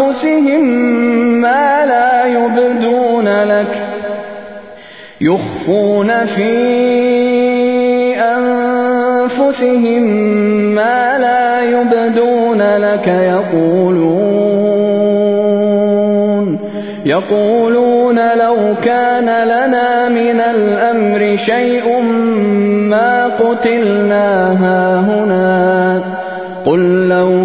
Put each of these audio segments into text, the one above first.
أنفسهم ما لا يبدون لك يخفون في أنفسهم ما لا يبدون لك يقولون يقولون لو كان لنا من الأمر شيء ما قتلنا هاهنا قل لو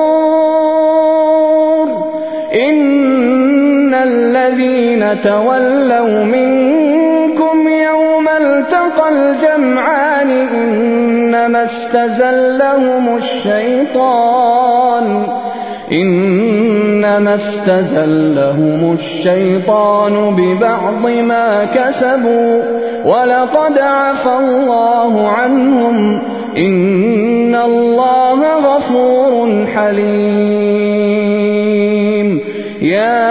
الذين تولوا منكم يوم التقى الجمعان إنما استزلهم الشيطان إنما استزلهم الشيطان ببعض ما كسبوا ولقد عفى الله عنهم إن الله غفور حليم. يا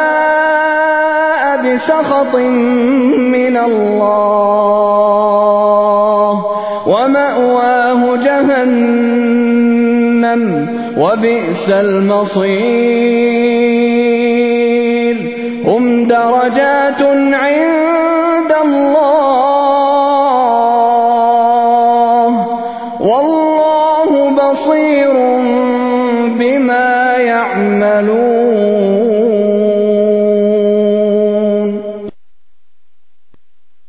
بسخط من الله ومأواه جهنم وبئس المصير هم درجات عند الله والله بصير بما يعملون